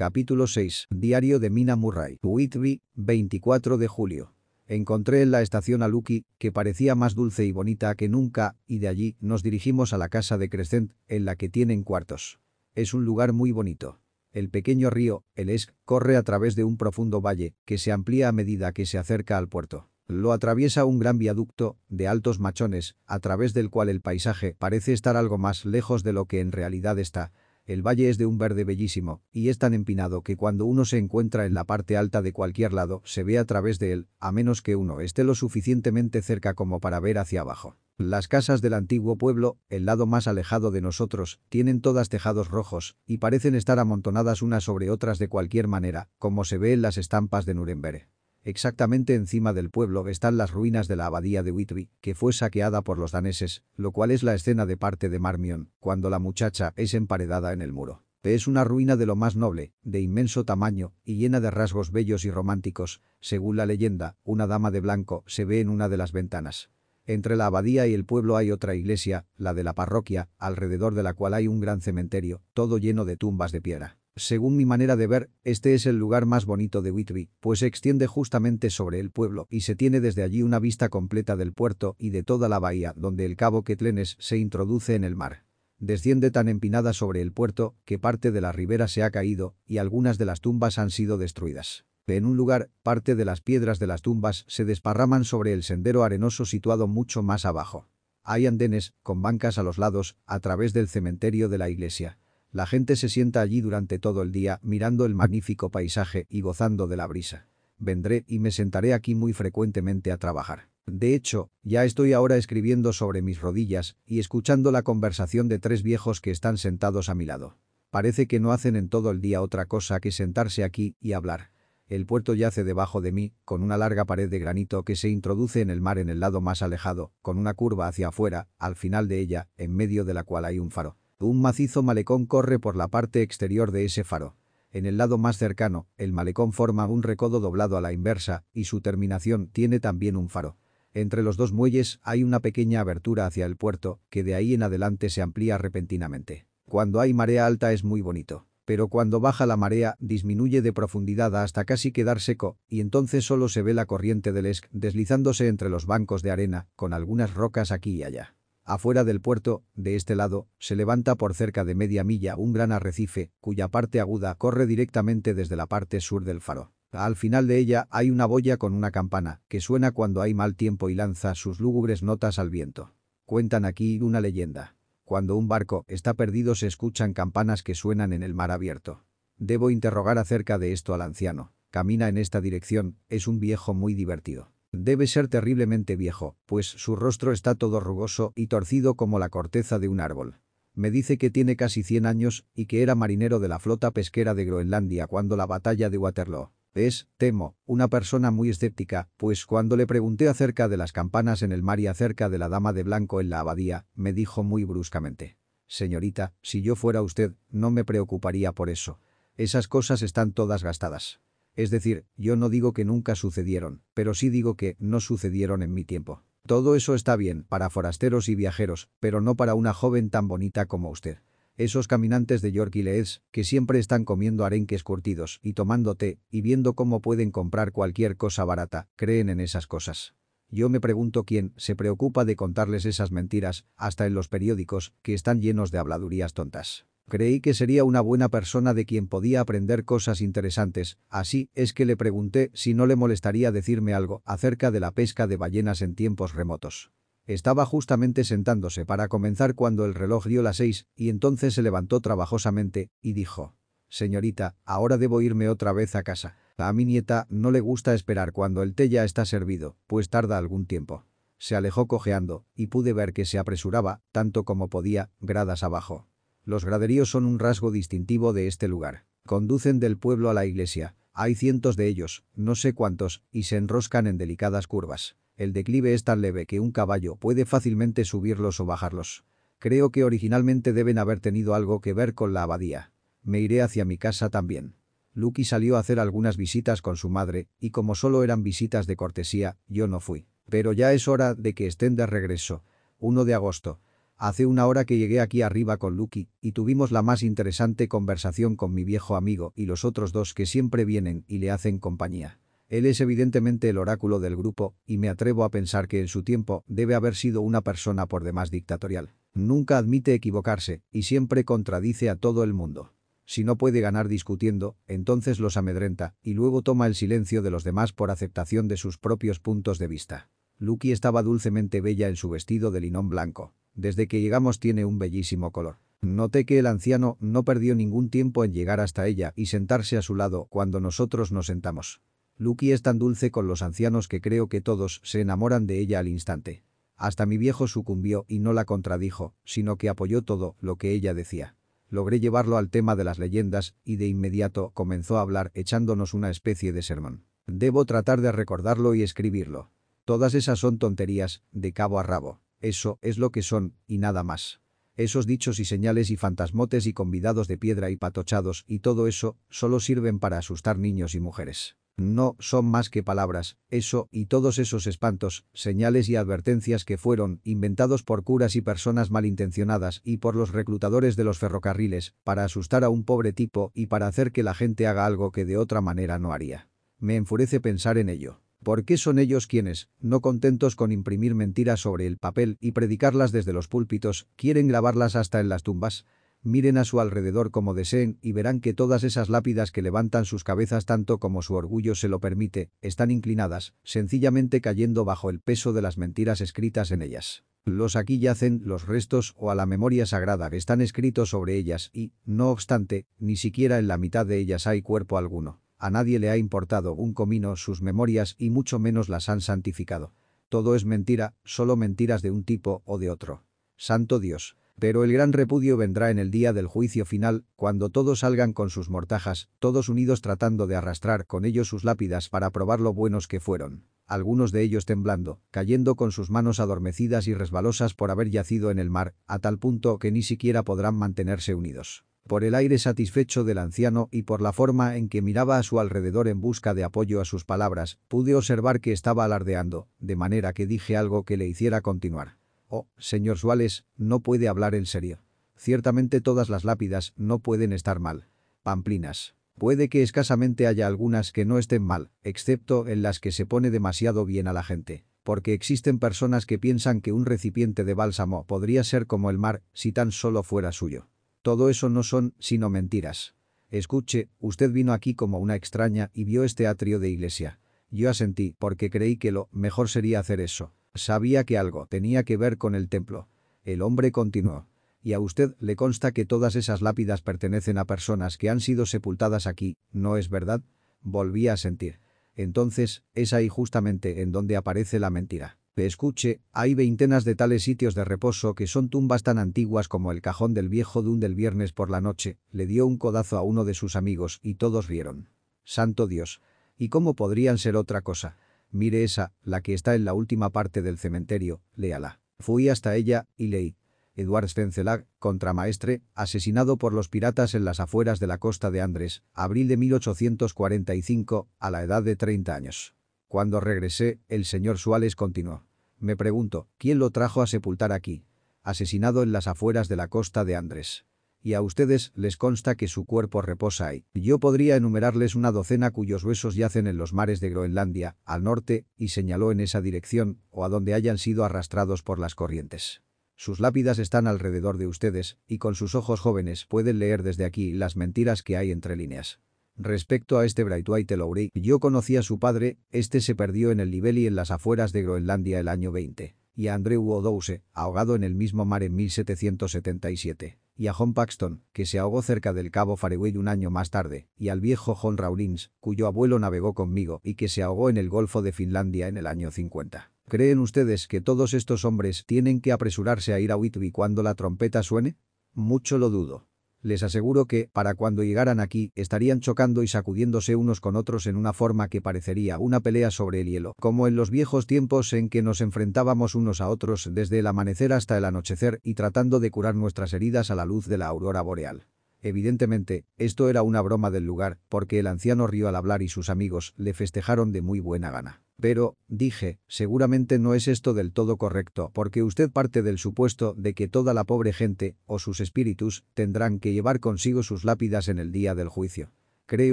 Capítulo 6. Diario de Mina Murray. Whitby, 24 de julio. Encontré en la estación a Lucky, que parecía más dulce y bonita que nunca, y de allí nos dirigimos a la casa de Crescent, en la que tienen cuartos. Es un lugar muy bonito. El pequeño río, el Esk, corre a través de un profundo valle, que se amplía a medida que se acerca al puerto. Lo atraviesa un gran viaducto, de altos machones, a través del cual el paisaje parece estar algo más lejos de lo que en realidad está, el valle es de un verde bellísimo, y es tan empinado que cuando uno se encuentra en la parte alta de cualquier lado, se ve a través de él, a menos que uno esté lo suficientemente cerca como para ver hacia abajo. Las casas del antiguo pueblo, el lado más alejado de nosotros, tienen todas tejados rojos, y parecen estar amontonadas unas sobre otras de cualquier manera, como se ve en las estampas de Nuremberg. Exactamente encima del pueblo están las ruinas de la abadía de Whitby, que fue saqueada por los daneses, lo cual es la escena de parte de Marmion, cuando la muchacha es emparedada en el muro. Es una ruina de lo más noble, de inmenso tamaño y llena de rasgos bellos y románticos. Según la leyenda, una dama de blanco se ve en una de las ventanas. Entre la abadía y el pueblo hay otra iglesia, la de la parroquia, alrededor de la cual hay un gran cementerio, todo lleno de tumbas de piedra. Según mi manera de ver, este es el lugar más bonito de Whitby, pues se extiende justamente sobre el pueblo y se tiene desde allí una vista completa del puerto y de toda la bahía donde el cabo Quetlenes se introduce en el mar. Desciende tan empinada sobre el puerto que parte de la ribera se ha caído y algunas de las tumbas han sido destruidas. En un lugar, parte de las piedras de las tumbas se desparraman sobre el sendero arenoso situado mucho más abajo. Hay andenes, con bancas a los lados, a través del cementerio de la iglesia. La gente se sienta allí durante todo el día mirando el magnífico paisaje y gozando de la brisa. Vendré y me sentaré aquí muy frecuentemente a trabajar. De hecho, ya estoy ahora escribiendo sobre mis rodillas y escuchando la conversación de tres viejos que están sentados a mi lado. Parece que no hacen en todo el día otra cosa que sentarse aquí y hablar. El puerto yace debajo de mí, con una larga pared de granito que se introduce en el mar en el lado más alejado, con una curva hacia afuera, al final de ella, en medio de la cual hay un faro. Un macizo malecón corre por la parte exterior de ese faro. En el lado más cercano, el malecón forma un recodo doblado a la inversa y su terminación tiene también un faro. Entre los dos muelles hay una pequeña abertura hacia el puerto, que de ahí en adelante se amplía repentinamente. Cuando hay marea alta es muy bonito. Pero cuando baja la marea, disminuye de profundidad hasta casi quedar seco, y entonces solo se ve la corriente del Esk deslizándose entre los bancos de arena, con algunas rocas aquí y allá. Afuera del puerto, de este lado, se levanta por cerca de media milla un gran arrecife, cuya parte aguda corre directamente desde la parte sur del faro. Al final de ella hay una boya con una campana, que suena cuando hay mal tiempo y lanza sus lúgubres notas al viento. Cuentan aquí una leyenda. Cuando un barco está perdido se escuchan campanas que suenan en el mar abierto. Debo interrogar acerca de esto al anciano. Camina en esta dirección, es un viejo muy divertido. Debe ser terriblemente viejo, pues su rostro está todo rugoso y torcido como la corteza de un árbol. Me dice que tiene casi 100 años y que era marinero de la flota pesquera de Groenlandia cuando la batalla de Waterloo. Es, temo, una persona muy escéptica, pues cuando le pregunté acerca de las campanas en el mar y acerca de la dama de blanco en la abadía, me dijo muy bruscamente. Señorita, si yo fuera usted, no me preocuparía por eso. Esas cosas están todas gastadas. Es decir, yo no digo que nunca sucedieron, pero sí digo que no sucedieron en mi tiempo. Todo eso está bien para forasteros y viajeros, pero no para una joven tan bonita como usted. Esos caminantes de York y Leeds, que siempre están comiendo arenques curtidos y tomando té y viendo cómo pueden comprar cualquier cosa barata, creen en esas cosas. Yo me pregunto quién se preocupa de contarles esas mentiras, hasta en los periódicos, que están llenos de habladurías tontas. Creí que sería una buena persona de quien podía aprender cosas interesantes, así es que le pregunté si no le molestaría decirme algo acerca de la pesca de ballenas en tiempos remotos. Estaba justamente sentándose para comenzar cuando el reloj dio las seis y entonces se levantó trabajosamente y dijo, «Señorita, ahora debo irme otra vez a casa. A mi nieta no le gusta esperar cuando el té ya está servido, pues tarda algún tiempo». Se alejó cojeando y pude ver que se apresuraba, tanto como podía, gradas abajo. Los graderíos son un rasgo distintivo de este lugar. Conducen del pueblo a la iglesia. Hay cientos de ellos, no sé cuántos, y se enroscan en delicadas curvas. El declive es tan leve que un caballo puede fácilmente subirlos o bajarlos. Creo que originalmente deben haber tenido algo que ver con la abadía. Me iré hacia mi casa también. Lucky salió a hacer algunas visitas con su madre, y como solo eran visitas de cortesía, yo no fui. Pero ya es hora de que estén de regreso. 1 de agosto. Hace una hora que llegué aquí arriba con Lucky y tuvimos la más interesante conversación con mi viejo amigo y los otros dos que siempre vienen y le hacen compañía. Él es evidentemente el oráculo del grupo y me atrevo a pensar que en su tiempo debe haber sido una persona por demás dictatorial. Nunca admite equivocarse y siempre contradice a todo el mundo. Si no puede ganar discutiendo, entonces los amedrenta y luego toma el silencio de los demás por aceptación de sus propios puntos de vista. Lucky estaba dulcemente bella en su vestido de linón blanco. Desde que llegamos tiene un bellísimo color. Noté que el anciano no perdió ningún tiempo en llegar hasta ella y sentarse a su lado cuando nosotros nos sentamos. Lucky es tan dulce con los ancianos que creo que todos se enamoran de ella al instante. Hasta mi viejo sucumbió y no la contradijo, sino que apoyó todo lo que ella decía. Logré llevarlo al tema de las leyendas y de inmediato comenzó a hablar echándonos una especie de sermón. Debo tratar de recordarlo y escribirlo. Todas esas son tonterías, de cabo a rabo. Eso es lo que son, y nada más. Esos dichos y señales y fantasmotes y convidados de piedra y patochados y todo eso solo sirven para asustar niños y mujeres. No son más que palabras, eso y todos esos espantos, señales y advertencias que fueron inventados por curas y personas malintencionadas y por los reclutadores de los ferrocarriles para asustar a un pobre tipo y para hacer que la gente haga algo que de otra manera no haría. Me enfurece pensar en ello. ¿Por qué son ellos quienes, no contentos con imprimir mentiras sobre el papel y predicarlas desde los púlpitos, quieren grabarlas hasta en las tumbas? Miren a su alrededor como deseen y verán que todas esas lápidas que levantan sus cabezas tanto como su orgullo se lo permite, están inclinadas, sencillamente cayendo bajo el peso de las mentiras escritas en ellas. Los aquí yacen los restos o a la memoria sagrada que están escritos sobre ellas y, no obstante, ni siquiera en la mitad de ellas hay cuerpo alguno. A nadie le ha importado un comino sus memorias y mucho menos las han santificado. Todo es mentira, solo mentiras de un tipo o de otro. Santo Dios. Pero el gran repudio vendrá en el día del juicio final, cuando todos salgan con sus mortajas, todos unidos tratando de arrastrar con ellos sus lápidas para probar lo buenos que fueron. Algunos de ellos temblando, cayendo con sus manos adormecidas y resbalosas por haber yacido en el mar, a tal punto que ni siquiera podrán mantenerse unidos por el aire satisfecho del anciano y por la forma en que miraba a su alrededor en busca de apoyo a sus palabras, pude observar que estaba alardeando, de manera que dije algo que le hiciera continuar. Oh, señor Suárez, no puede hablar en serio. Ciertamente todas las lápidas no pueden estar mal. Pamplinas. Puede que escasamente haya algunas que no estén mal, excepto en las que se pone demasiado bien a la gente porque existen personas que piensan que un recipiente de bálsamo podría ser como el mar si tan solo fuera suyo. Todo eso no son sino mentiras. Escuche, usted vino aquí como una extraña y vio este atrio de iglesia. Yo asentí porque creí que lo mejor sería hacer eso. Sabía que algo tenía que ver con el templo. El hombre continuó. Y a usted le consta que todas esas lápidas pertenecen a personas que han sido sepultadas aquí, ¿no es verdad? Volví a sentir. Entonces, es ahí justamente en donde aparece la mentira. Escuche, hay veintenas de tales sitios de reposo que son tumbas tan antiguas como el cajón del viejo Dun del viernes por la noche, le dio un codazo a uno de sus amigos y todos rieron. Santo Dios. ¿Y cómo podrían ser otra cosa? Mire esa, la que está en la última parte del cementerio, léala. Fui hasta ella y leí. Eduard Spencelag, contramaestre, asesinado por los piratas en las afueras de la costa de Andres, abril de 1845, a la edad de 30 años. Cuando regresé, el señor Suárez continuó. Me pregunto, ¿quién lo trajo a sepultar aquí? Asesinado en las afueras de la costa de Andrés. Y a ustedes les consta que su cuerpo reposa ahí. Yo podría enumerarles una docena cuyos huesos yacen en los mares de Groenlandia, al norte, y señaló en esa dirección, o a donde hayan sido arrastrados por las corrientes. Sus lápidas están alrededor de ustedes, y con sus ojos jóvenes pueden leer desde aquí las mentiras que hay entre líneas. Respecto a este Braithwaite Lowry, yo conocí a su padre, este se perdió en el y en las afueras de Groenlandia el año 20, y a Andrew O'Dowse, ahogado en el mismo mar en 1777, y a John Paxton, que se ahogó cerca del cabo Farewell un año más tarde, y al viejo John Rawlins, cuyo abuelo navegó conmigo y que se ahogó en el Golfo de Finlandia en el año 50. ¿Creen ustedes que todos estos hombres tienen que apresurarse a ir a Whitby cuando la trompeta suene? Mucho lo dudo. Les aseguro que, para cuando llegaran aquí, estarían chocando y sacudiéndose unos con otros en una forma que parecería una pelea sobre el hielo, como en los viejos tiempos en que nos enfrentábamos unos a otros desde el amanecer hasta el anochecer y tratando de curar nuestras heridas a la luz de la aurora boreal. Evidentemente, esto era una broma del lugar, porque el anciano rió al hablar y sus amigos le festejaron de muy buena gana. Pero, dije, seguramente no es esto del todo correcto, porque usted parte del supuesto de que toda la pobre gente, o sus espíritus, tendrán que llevar consigo sus lápidas en el día del juicio. ¿Cree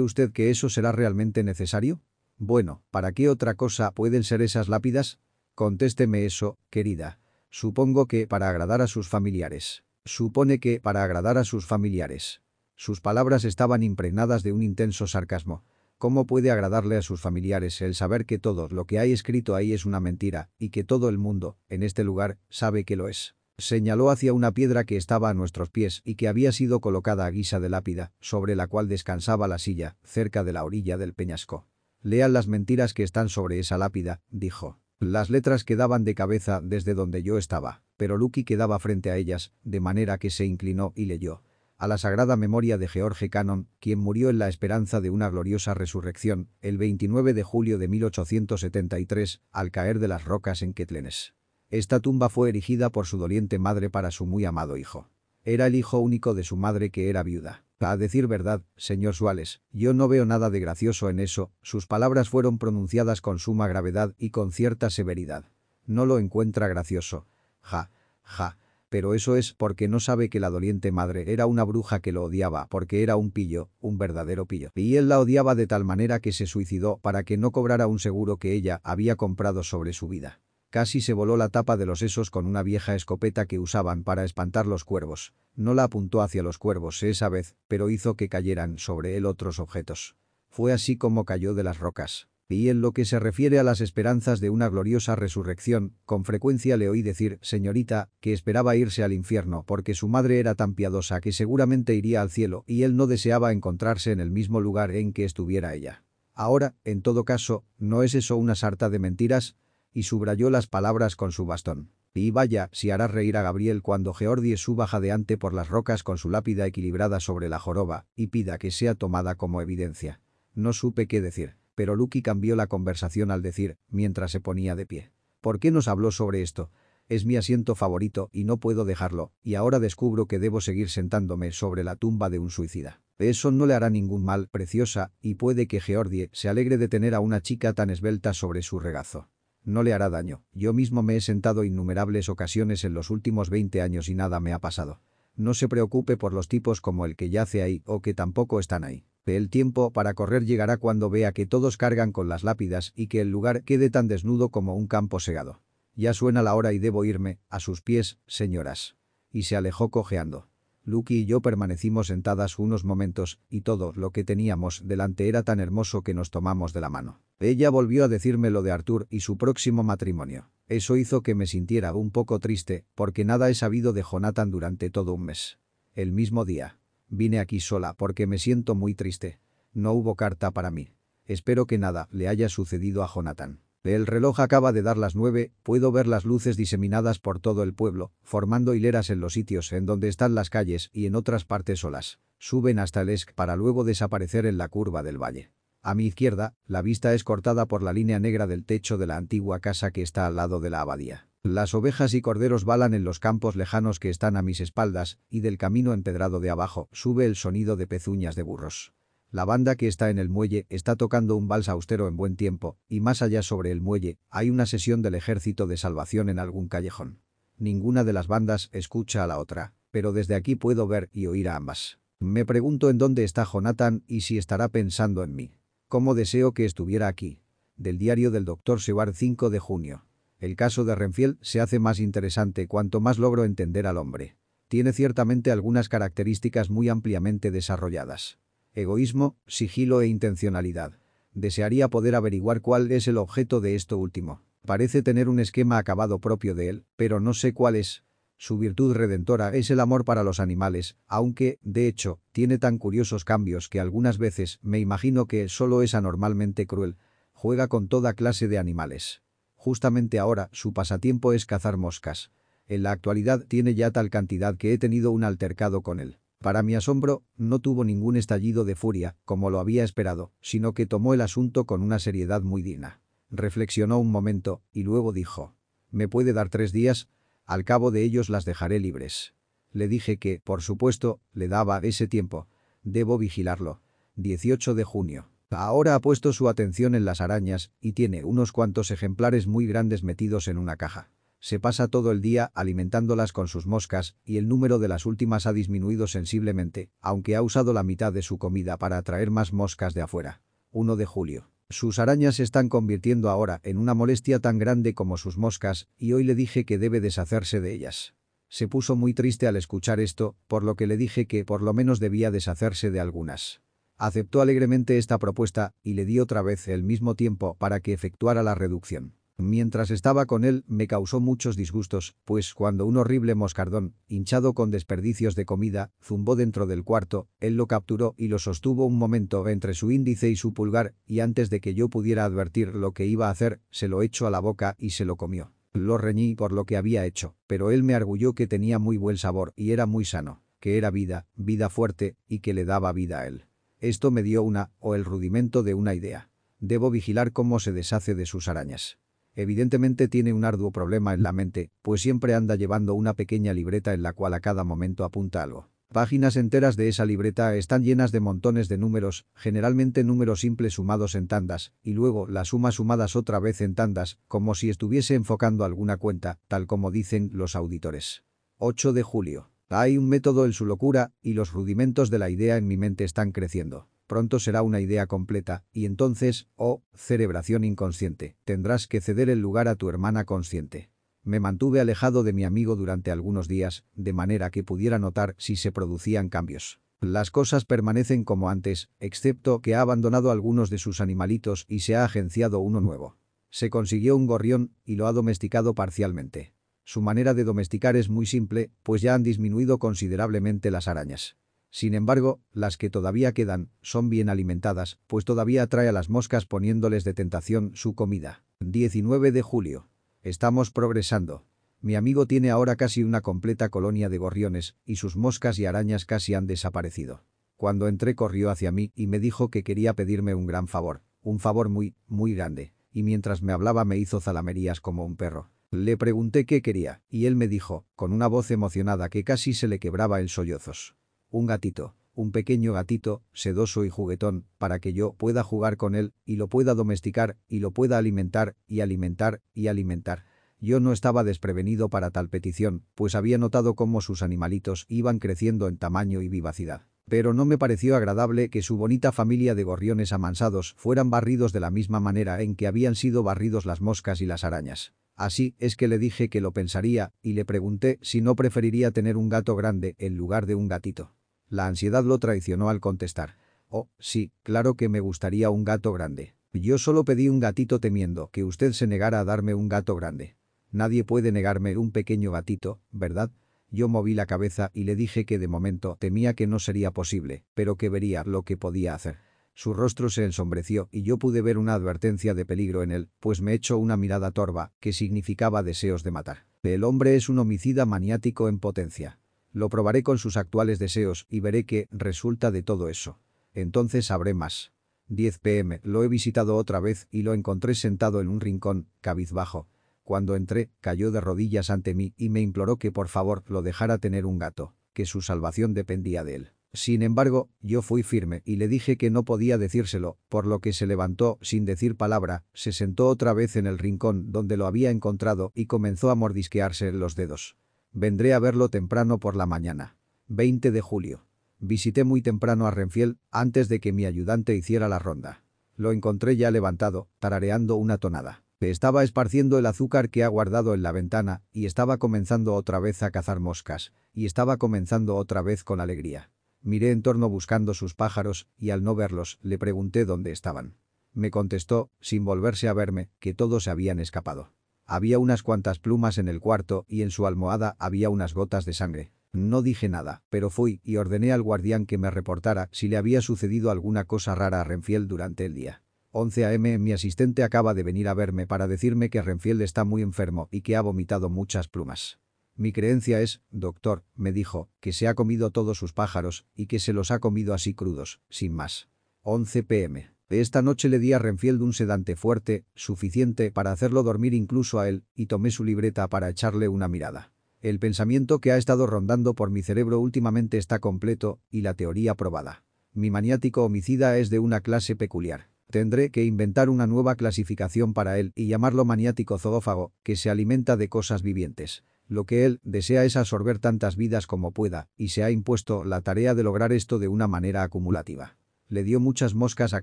usted que eso será realmente necesario? Bueno, ¿para qué otra cosa pueden ser esas lápidas? Contésteme eso, querida. Supongo que para agradar a sus familiares. Supone que para agradar a sus familiares. Sus palabras estaban impregnadas de un intenso sarcasmo. ¿Cómo puede agradarle a sus familiares el saber que todo lo que hay escrito ahí es una mentira y que todo el mundo, en este lugar, sabe que lo es? Señaló hacia una piedra que estaba a nuestros pies y que había sido colocada a guisa de lápida, sobre la cual descansaba la silla, cerca de la orilla del peñasco. Lean las mentiras que están sobre esa lápida, dijo. Las letras quedaban de cabeza desde donde yo estaba, pero Lucky quedaba frente a ellas, de manera que se inclinó y leyó a la sagrada memoria de George Cannon, quien murió en la esperanza de una gloriosa resurrección, el 29 de julio de 1873, al caer de las rocas en Ketlenes. Esta tumba fue erigida por su doliente madre para su muy amado hijo. Era el hijo único de su madre que era viuda. A decir verdad, señor Suárez, yo no veo nada de gracioso en eso, sus palabras fueron pronunciadas con suma gravedad y con cierta severidad. No lo encuentra gracioso. Ja, ja, pero eso es porque no sabe que la doliente madre era una bruja que lo odiaba porque era un pillo, un verdadero pillo. Y él la odiaba de tal manera que se suicidó para que no cobrara un seguro que ella había comprado sobre su vida. Casi se voló la tapa de los sesos con una vieja escopeta que usaban para espantar los cuervos. No la apuntó hacia los cuervos esa vez, pero hizo que cayeran sobre él otros objetos. Fue así como cayó de las rocas. Y en lo que se refiere a las esperanzas de una gloriosa resurrección, con frecuencia le oí decir, señorita, que esperaba irse al infierno porque su madre era tan piadosa que seguramente iría al cielo y él no deseaba encontrarse en el mismo lugar en que estuviera ella. Ahora, en todo caso, ¿no es eso una sarta de mentiras? Y subrayó las palabras con su bastón. Y vaya, si hará reír a Gabriel cuando Geordie suba jadeante por las rocas con su lápida equilibrada sobre la joroba y pida que sea tomada como evidencia. No supe qué decir pero Lucky cambió la conversación al decir, mientras se ponía de pie. ¿Por qué nos habló sobre esto? Es mi asiento favorito y no puedo dejarlo, y ahora descubro que debo seguir sentándome sobre la tumba de un suicida. Eso no le hará ningún mal, preciosa, y puede que Geordie se alegre de tener a una chica tan esbelta sobre su regazo. No le hará daño. Yo mismo me he sentado innumerables ocasiones en los últimos 20 años y nada me ha pasado. No se preocupe por los tipos como el que yace ahí o que tampoco están ahí. El tiempo para correr llegará cuando vea que todos cargan con las lápidas y que el lugar quede tan desnudo como un campo segado. Ya suena la hora y debo irme, a sus pies, señoras. Y se alejó cojeando. Lucky y yo permanecimos sentadas unos momentos, y todo lo que teníamos delante era tan hermoso que nos tomamos de la mano. Ella volvió a decirme lo de Arthur y su próximo matrimonio. Eso hizo que me sintiera un poco triste, porque nada he sabido de Jonathan durante todo un mes. El mismo día, Vine aquí sola porque me siento muy triste. No hubo carta para mí. Espero que nada le haya sucedido a Jonathan. El reloj acaba de dar las nueve, puedo ver las luces diseminadas por todo el pueblo, formando hileras en los sitios en donde están las calles y en otras partes solas. Suben hasta el Esk para luego desaparecer en la curva del valle. A mi izquierda, la vista es cortada por la línea negra del techo de la antigua casa que está al lado de la abadía. Las ovejas y corderos balan en los campos lejanos que están a mis espaldas, y del camino empedrado de abajo sube el sonido de pezuñas de burros. La banda que está en el muelle está tocando un vals austero en buen tiempo, y más allá sobre el muelle hay una sesión del ejército de salvación en algún callejón. Ninguna de las bandas escucha a la otra, pero desde aquí puedo ver y oír a ambas. Me pregunto en dónde está Jonathan y si estará pensando en mí. ¿Cómo deseo que estuviera aquí? Del diario del Dr. Seward 5 de junio. El caso de Renfield se hace más interesante cuanto más logro entender al hombre. Tiene ciertamente algunas características muy ampliamente desarrolladas. Egoísmo, sigilo e intencionalidad. Desearía poder averiguar cuál es el objeto de esto último. Parece tener un esquema acabado propio de él, pero no sé cuál es. Su virtud redentora es el amor para los animales, aunque, de hecho, tiene tan curiosos cambios que algunas veces me imagino que solo es anormalmente cruel. Juega con toda clase de animales. Justamente ahora, su pasatiempo es cazar moscas. En la actualidad tiene ya tal cantidad que he tenido un altercado con él. Para mi asombro, no tuvo ningún estallido de furia, como lo había esperado, sino que tomó el asunto con una seriedad muy digna. Reflexionó un momento, y luego dijo, «¿Me puede dar tres días? Al cabo de ellos las dejaré libres». Le dije que, por supuesto, le daba ese tiempo. Debo vigilarlo. 18 de junio. Ahora ha puesto su atención en las arañas y tiene unos cuantos ejemplares muy grandes metidos en una caja. Se pasa todo el día alimentándolas con sus moscas y el número de las últimas ha disminuido sensiblemente, aunque ha usado la mitad de su comida para atraer más moscas de afuera. 1 de julio. Sus arañas se están convirtiendo ahora en una molestia tan grande como sus moscas y hoy le dije que debe deshacerse de ellas. Se puso muy triste al escuchar esto, por lo que le dije que por lo menos debía deshacerse de algunas. Aceptó alegremente esta propuesta y le di otra vez el mismo tiempo para que efectuara la reducción. Mientras estaba con él me causó muchos disgustos, pues cuando un horrible moscardón, hinchado con desperdicios de comida, zumbó dentro del cuarto, él lo capturó y lo sostuvo un momento entre su índice y su pulgar, y antes de que yo pudiera advertir lo que iba a hacer, se lo echó a la boca y se lo comió. Lo reñí por lo que había hecho, pero él me arguyó que tenía muy buen sabor y era muy sano, que era vida, vida fuerte, y que le daba vida a él. Esto me dio una, o el rudimento de una idea. Debo vigilar cómo se deshace de sus arañas. Evidentemente tiene un arduo problema en la mente, pues siempre anda llevando una pequeña libreta en la cual a cada momento apunta algo. Páginas enteras de esa libreta están llenas de montones de números, generalmente números simples sumados en tandas, y luego las sumas sumadas otra vez en tandas, como si estuviese enfocando alguna cuenta, tal como dicen los auditores. 8 de julio. Hay un método en su locura, y los rudimentos de la idea en mi mente están creciendo. Pronto será una idea completa, y entonces, oh, cerebración inconsciente, tendrás que ceder el lugar a tu hermana consciente. Me mantuve alejado de mi amigo durante algunos días, de manera que pudiera notar si se producían cambios. Las cosas permanecen como antes, excepto que ha abandonado algunos de sus animalitos y se ha agenciado uno nuevo. Se consiguió un gorrión y lo ha domesticado parcialmente. Su manera de domesticar es muy simple, pues ya han disminuido considerablemente las arañas. Sin embargo, las que todavía quedan son bien alimentadas, pues todavía atrae a las moscas poniéndoles de tentación su comida. 19 de julio. Estamos progresando. Mi amigo tiene ahora casi una completa colonia de gorriones, y sus moscas y arañas casi han desaparecido. Cuando entré corrió hacia mí y me dijo que quería pedirme un gran favor, un favor muy, muy grande, y mientras me hablaba me hizo zalamerías como un perro. Le pregunté qué quería, y él me dijo, con una voz emocionada que casi se le quebraba en sollozos. Un gatito, un pequeño gatito, sedoso y juguetón, para que yo pueda jugar con él, y lo pueda domesticar, y lo pueda alimentar, y alimentar, y alimentar. Yo no estaba desprevenido para tal petición, pues había notado cómo sus animalitos iban creciendo en tamaño y vivacidad. Pero no me pareció agradable que su bonita familia de gorriones amansados fueran barridos de la misma manera en que habían sido barridos las moscas y las arañas. Así es que le dije que lo pensaría y le pregunté si no preferiría tener un gato grande en lugar de un gatito. La ansiedad lo traicionó al contestar. Oh, sí, claro que me gustaría un gato grande. Yo solo pedí un gatito temiendo que usted se negara a darme un gato grande. Nadie puede negarme un pequeño gatito, ¿verdad? Yo moví la cabeza y le dije que de momento temía que no sería posible, pero que vería lo que podía hacer. Su rostro se ensombreció y yo pude ver una advertencia de peligro en él, pues me echó una mirada torva, que significaba deseos de matar. El hombre es un homicida maniático en potencia. Lo probaré con sus actuales deseos y veré qué resulta de todo eso. Entonces sabré más. 10 pm, lo he visitado otra vez y lo encontré sentado en un rincón, cabizbajo. Cuando entré, cayó de rodillas ante mí y me imploró que por favor lo dejara tener un gato, que su salvación dependía de él. Sin embargo, yo fui firme y le dije que no podía decírselo, por lo que se levantó sin decir palabra, se sentó otra vez en el rincón donde lo había encontrado y comenzó a mordisquearse los dedos. Vendré a verlo temprano por la mañana. 20 de julio. Visité muy temprano a Renfiel antes de que mi ayudante hiciera la ronda. Lo encontré ya levantado, tarareando una tonada. Estaba esparciendo el azúcar que ha guardado en la ventana y estaba comenzando otra vez a cazar moscas, y estaba comenzando otra vez con alegría. Miré en torno buscando sus pájaros y al no verlos le pregunté dónde estaban. Me contestó, sin volverse a verme, que todos se habían escapado. Había unas cuantas plumas en el cuarto y en su almohada había unas gotas de sangre. No dije nada, pero fui y ordené al guardián que me reportara si le había sucedido alguna cosa rara a Renfield durante el día. 11 a.m. Mi asistente acaba de venir a verme para decirme que Renfield está muy enfermo y que ha vomitado muchas plumas. Mi creencia es, doctor, me dijo, que se ha comido todos sus pájaros y que se los ha comido así crudos, sin más. 11 pm. Esta noche le di a Renfield un sedante fuerte, suficiente para hacerlo dormir incluso a él, y tomé su libreta para echarle una mirada. El pensamiento que ha estado rondando por mi cerebro últimamente está completo y la teoría probada. Mi maniático homicida es de una clase peculiar. Tendré que inventar una nueva clasificación para él y llamarlo maniático zoófago, que se alimenta de cosas vivientes. Lo que él desea es absorber tantas vidas como pueda, y se ha impuesto la tarea de lograr esto de una manera acumulativa. Le dio muchas moscas a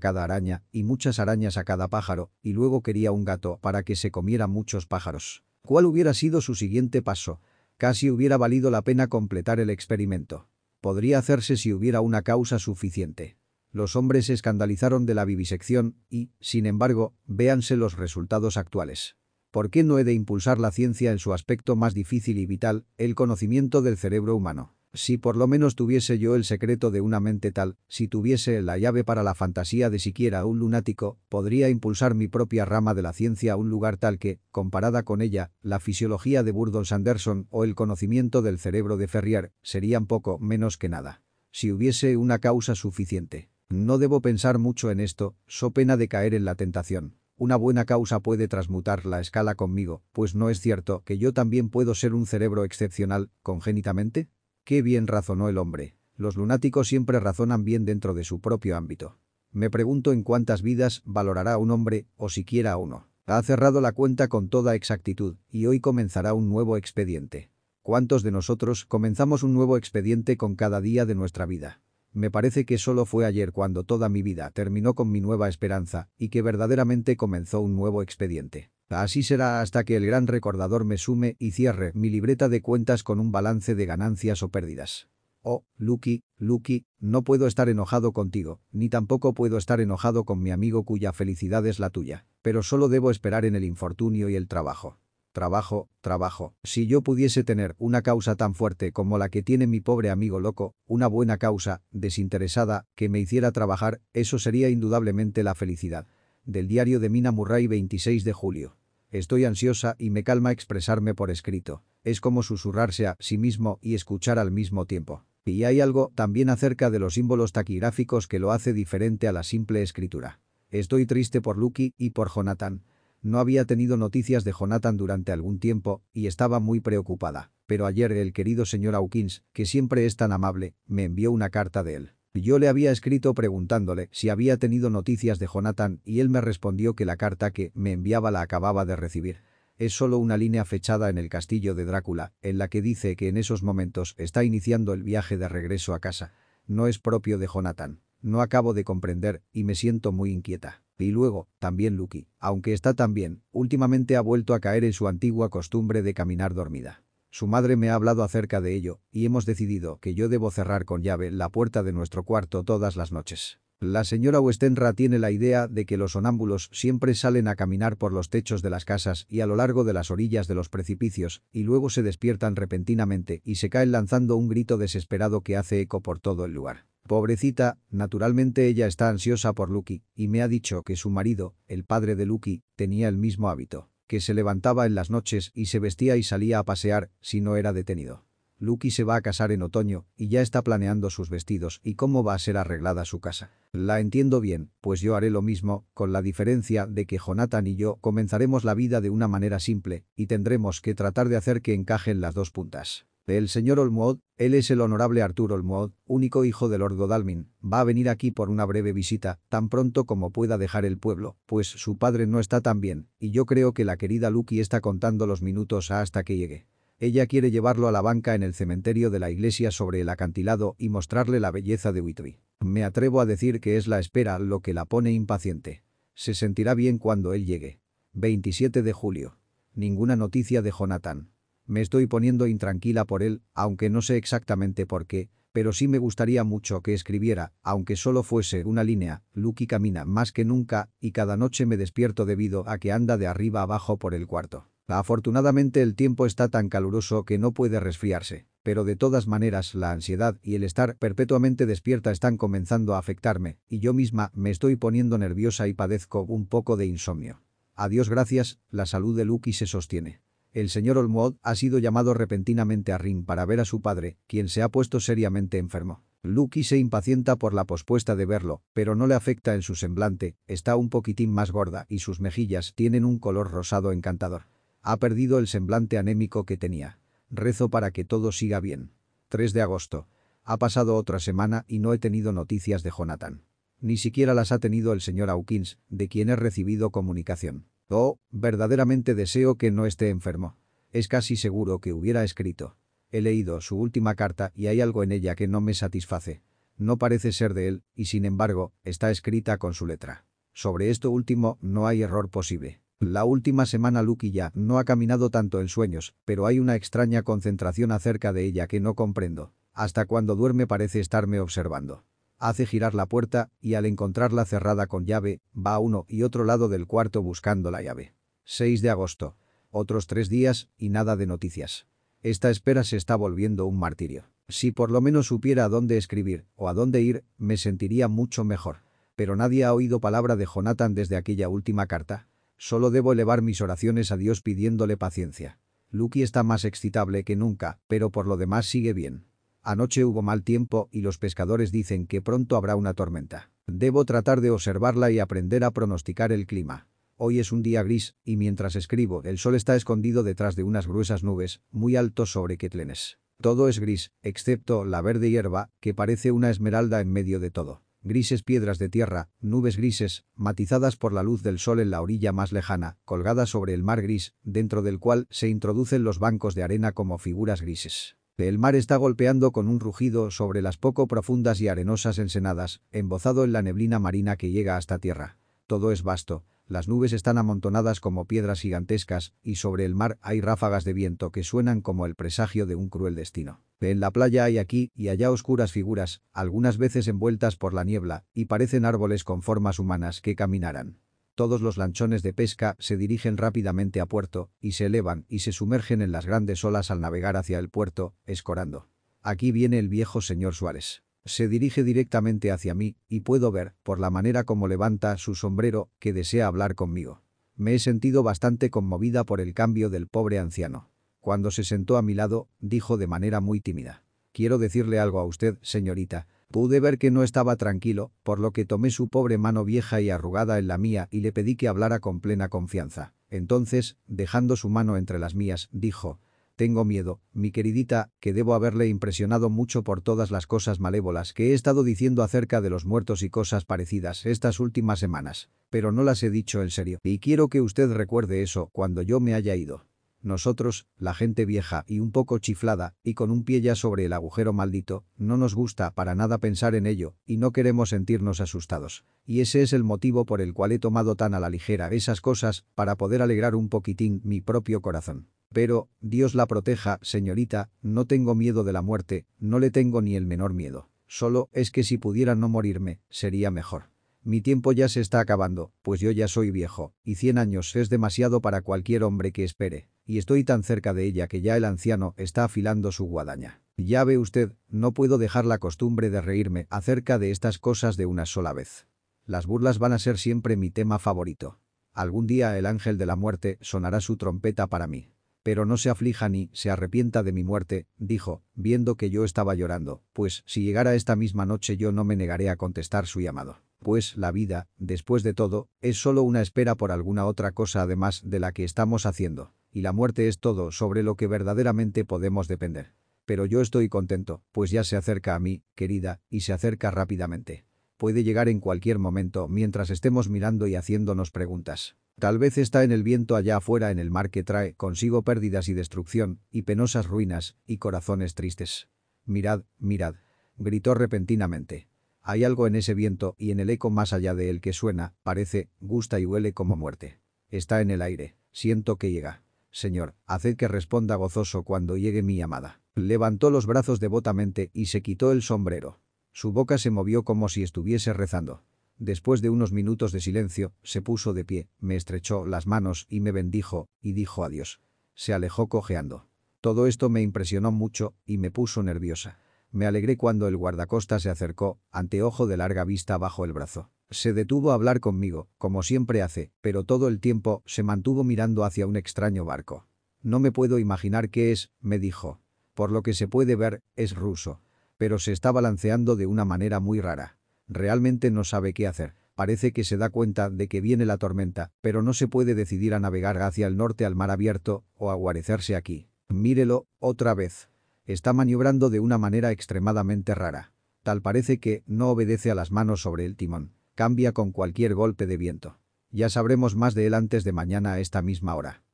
cada araña y muchas arañas a cada pájaro, y luego quería un gato para que se comiera muchos pájaros. ¿Cuál hubiera sido su siguiente paso? Casi hubiera valido la pena completar el experimento. Podría hacerse si hubiera una causa suficiente. Los hombres se escandalizaron de la vivisección y, sin embargo, véanse los resultados actuales. ¿Por qué no he de impulsar la ciencia en su aspecto más difícil y vital, el conocimiento del cerebro humano? Si por lo menos tuviese yo el secreto de una mente tal, si tuviese la llave para la fantasía de siquiera un lunático, podría impulsar mi propia rama de la ciencia a un lugar tal que, comparada con ella, la fisiología de Burdon Sanderson o el conocimiento del cerebro de Ferrier serían poco menos que nada. Si hubiese una causa suficiente. No debo pensar mucho en esto, so pena de caer en la tentación. Una buena causa puede transmutar la escala conmigo, pues no es cierto que yo también puedo ser un cerebro excepcional, congénitamente. Qué bien razonó el hombre. Los lunáticos siempre razonan bien dentro de su propio ámbito. Me pregunto en cuántas vidas valorará un hombre, o siquiera uno. Ha cerrado la cuenta con toda exactitud, y hoy comenzará un nuevo expediente. ¿Cuántos de nosotros comenzamos un nuevo expediente con cada día de nuestra vida? Me parece que solo fue ayer cuando toda mi vida terminó con mi nueva esperanza y que verdaderamente comenzó un nuevo expediente. Así será hasta que el gran recordador me sume y cierre mi libreta de cuentas con un balance de ganancias o pérdidas. Oh, Lucky, Lucky, no puedo estar enojado contigo, ni tampoco puedo estar enojado con mi amigo cuya felicidad es la tuya, pero solo debo esperar en el infortunio y el trabajo. Trabajo, trabajo. Si yo pudiese tener una causa tan fuerte como la que tiene mi pobre amigo loco, una buena causa, desinteresada, que me hiciera trabajar, eso sería indudablemente la felicidad. Del diario de Mina Murray 26 de julio. Estoy ansiosa y me calma expresarme por escrito. Es como susurrarse a sí mismo y escuchar al mismo tiempo. Y hay algo también acerca de los símbolos taquigráficos que lo hace diferente a la simple escritura. Estoy triste por Lucky y por Jonathan. No había tenido noticias de Jonathan durante algún tiempo y estaba muy preocupada. Pero ayer el querido señor Hawkins, que siempre es tan amable, me envió una carta de él. Yo le había escrito preguntándole si había tenido noticias de Jonathan y él me respondió que la carta que me enviaba la acababa de recibir. Es solo una línea fechada en el castillo de Drácula, en la que dice que en esos momentos está iniciando el viaje de regreso a casa. No es propio de Jonathan. No acabo de comprender y me siento muy inquieta. Y luego, también Lucky, aunque está tan bien, últimamente ha vuelto a caer en su antigua costumbre de caminar dormida. Su madre me ha hablado acerca de ello, y hemos decidido que yo debo cerrar con llave la puerta de nuestro cuarto todas las noches. La señora Westenra tiene la idea de que los sonámbulos siempre salen a caminar por los techos de las casas y a lo largo de las orillas de los precipicios, y luego se despiertan repentinamente y se caen lanzando un grito desesperado que hace eco por todo el lugar. Pobrecita, naturalmente ella está ansiosa por Lucky, y me ha dicho que su marido, el padre de Lucky, tenía el mismo hábito, que se levantaba en las noches y se vestía y salía a pasear si no era detenido. Lucky se va a casar en otoño y ya está planeando sus vestidos y cómo va a ser arreglada su casa. La entiendo bien, pues yo haré lo mismo, con la diferencia de que Jonathan y yo comenzaremos la vida de una manera simple y tendremos que tratar de hacer que encajen las dos puntas. El señor Olmwood, él es el honorable Arthur Olmwood, único hijo de Lord Godalming, va a venir aquí por una breve visita, tan pronto como pueda dejar el pueblo, pues su padre no está tan bien, y yo creo que la querida Lucky está contando los minutos hasta que llegue. Ella quiere llevarlo a la banca en el cementerio de la iglesia sobre el acantilado y mostrarle la belleza de Whitby. Me atrevo a decir que es la espera lo que la pone impaciente. Se sentirá bien cuando él llegue. 27 de julio. Ninguna noticia de Jonathan. Me estoy poniendo intranquila por él, aunque no sé exactamente por qué, pero sí me gustaría mucho que escribiera, aunque solo fuese una línea, Lucky camina más que nunca y cada noche me despierto debido a que anda de arriba abajo por el cuarto. Afortunadamente el tiempo está tan caluroso que no puede resfriarse, pero de todas maneras la ansiedad y el estar perpetuamente despierta están comenzando a afectarme, y yo misma me estoy poniendo nerviosa y padezco un poco de insomnio. A Dios gracias, la salud de Lucky se sostiene. El señor Olmwood ha sido llamado repentinamente a Ring para ver a su padre, quien se ha puesto seriamente enfermo. Lucky se impacienta por la pospuesta de verlo, pero no le afecta en su semblante, está un poquitín más gorda y sus mejillas tienen un color rosado encantador. Ha perdido el semblante anémico que tenía. Rezo para que todo siga bien. 3 de agosto. Ha pasado otra semana y no he tenido noticias de Jonathan. Ni siquiera las ha tenido el señor Hawkins, de quien he recibido comunicación. Oh, verdaderamente deseo que no esté enfermo. Es casi seguro que hubiera escrito. He leído su última carta y hay algo en ella que no me satisface. No parece ser de él, y sin embargo, está escrita con su letra. Sobre esto último no hay error posible. La última semana Lucky ya no ha caminado tanto en sueños, pero hay una extraña concentración acerca de ella que no comprendo. Hasta cuando duerme parece estarme observando. Hace girar la puerta y al encontrarla cerrada con llave, va a uno y otro lado del cuarto buscando la llave. 6 de agosto. Otros tres días y nada de noticias. Esta espera se está volviendo un martirio. Si por lo menos supiera a dónde escribir o a dónde ir, me sentiría mucho mejor. Pero nadie ha oído palabra de Jonathan desde aquella última carta. Solo debo elevar mis oraciones a Dios pidiéndole paciencia. Lucky está más excitable que nunca, pero por lo demás sigue bien. Anoche hubo mal tiempo y los pescadores dicen que pronto habrá una tormenta. Debo tratar de observarla y aprender a pronosticar el clima. Hoy es un día gris, y mientras escribo, el sol está escondido detrás de unas gruesas nubes, muy altos sobre Ketlenes. Todo es gris, excepto la verde hierba, que parece una esmeralda en medio de todo. Grises piedras de tierra, nubes grises, matizadas por la luz del sol en la orilla más lejana, colgadas sobre el mar gris, dentro del cual se introducen los bancos de arena como figuras grises. El mar está golpeando con un rugido sobre las poco profundas y arenosas ensenadas, embozado en la neblina marina que llega hasta tierra. Todo es vasto, las nubes están amontonadas como piedras gigantescas y sobre el mar hay ráfagas de viento que suenan como el presagio de un cruel destino. En la playa hay aquí y allá oscuras figuras, algunas veces envueltas por la niebla, y parecen árboles con formas humanas que caminarán. Todos los lanchones de pesca se dirigen rápidamente a puerto, y se elevan y se sumergen en las grandes olas al navegar hacia el puerto, escorando. Aquí viene el viejo señor Suárez. Se dirige directamente hacia mí, y puedo ver, por la manera como levanta su sombrero, que desea hablar conmigo. Me he sentido bastante conmovida por el cambio del pobre anciano. Cuando se sentó a mi lado, dijo de manera muy tímida. Quiero decirle algo a usted, señorita, Pude ver que no estaba tranquilo, por lo que tomé su pobre mano vieja y arrugada en la mía y le pedí que hablara con plena confianza. Entonces, dejando su mano entre las mías, dijo, «Tengo miedo, mi queridita, que debo haberle impresionado mucho por todas las cosas malévolas que he estado diciendo acerca de los muertos y cosas parecidas estas últimas semanas. Pero no las he dicho en serio, y quiero que usted recuerde eso cuando yo me haya ido». Nosotros, la gente vieja y un poco chiflada, y con un pie ya sobre el agujero maldito, no nos gusta para nada pensar en ello, y no queremos sentirnos asustados. Y ese es el motivo por el cual he tomado tan a la ligera esas cosas, para poder alegrar un poquitín mi propio corazón. Pero, Dios la proteja, señorita, no tengo miedo de la muerte, no le tengo ni el menor miedo. Solo es que si pudiera no morirme, sería mejor. Mi tiempo ya se está acabando, pues yo ya soy viejo, y cien años es demasiado para cualquier hombre que espere y estoy tan cerca de ella que ya el anciano está afilando su guadaña. Ya ve usted, no puedo dejar la costumbre de reírme acerca de estas cosas de una sola vez. Las burlas van a ser siempre mi tema favorito. Algún día el ángel de la muerte sonará su trompeta para mí. Pero no se aflija ni se arrepienta de mi muerte, dijo, viendo que yo estaba llorando, pues si llegara esta misma noche yo no me negaré a contestar su llamado. Pues la vida, después de todo, es solo una espera por alguna otra cosa además de la que estamos haciendo y la muerte es todo sobre lo que verdaderamente podemos depender. Pero yo estoy contento, pues ya se acerca a mí, querida, y se acerca rápidamente. Puede llegar en cualquier momento mientras estemos mirando y haciéndonos preguntas. Tal vez está en el viento allá afuera en el mar que trae consigo pérdidas y destrucción, y penosas ruinas, y corazones tristes. Mirad, mirad. Gritó repentinamente. Hay algo en ese viento y en el eco más allá de él que suena, parece, gusta y huele como muerte. Está en el aire. Siento que llega. Señor, haced que responda gozoso cuando llegue mi amada. Levantó los brazos devotamente y se quitó el sombrero. Su boca se movió como si estuviese rezando. Después de unos minutos de silencio, se puso de pie, me estrechó las manos y me bendijo, y dijo adiós. Se alejó cojeando. Todo esto me impresionó mucho y me puso nerviosa. Me alegré cuando el guardacosta se acercó, anteojo de larga vista bajo el brazo. Se detuvo a hablar conmigo, como siempre hace, pero todo el tiempo se mantuvo mirando hacia un extraño barco. No me puedo imaginar qué es, me dijo. Por lo que se puede ver, es ruso. Pero se está balanceando de una manera muy rara. Realmente no sabe qué hacer. Parece que se da cuenta de que viene la tormenta, pero no se puede decidir a navegar hacia el norte al mar abierto o a guarecerse aquí. Mírelo, otra vez. Está maniobrando de una manera extremadamente rara. Tal parece que no obedece a las manos sobre el timón. Cambia con cualquier golpe de viento. Ya sabremos más de él antes de mañana a esta misma hora.